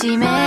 しめ